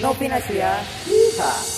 No Pinasia. Yeehaw!